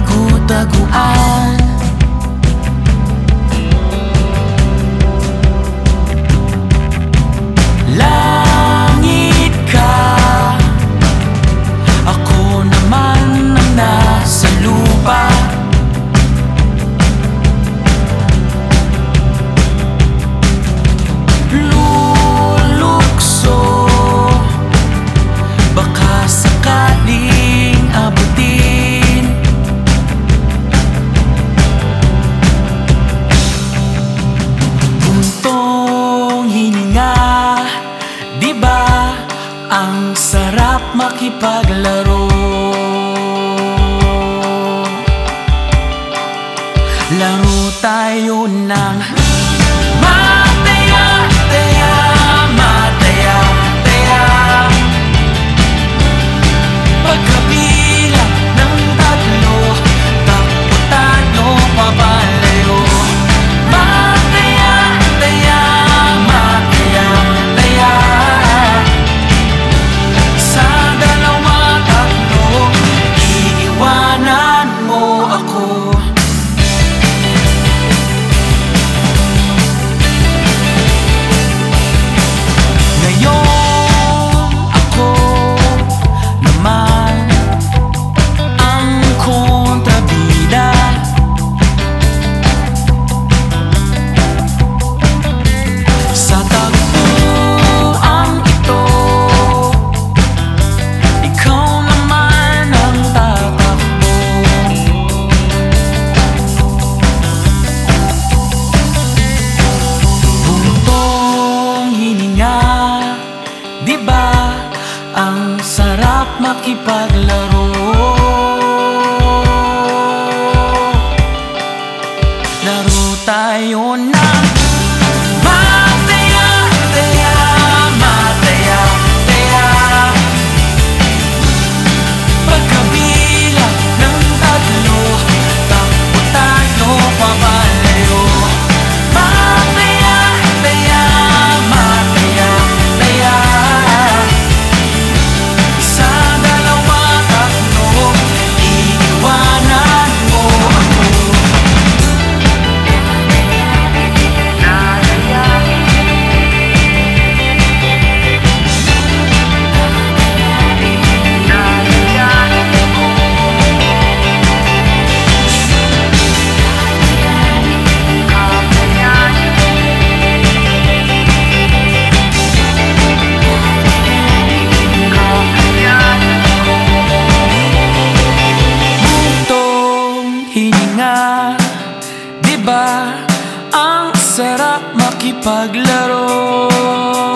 孤独的孤傲 Ang sarap makipaglaro. Laro tayo ng makipaglaro. Laro tayo na nga Diba ang sarap makipaglaro.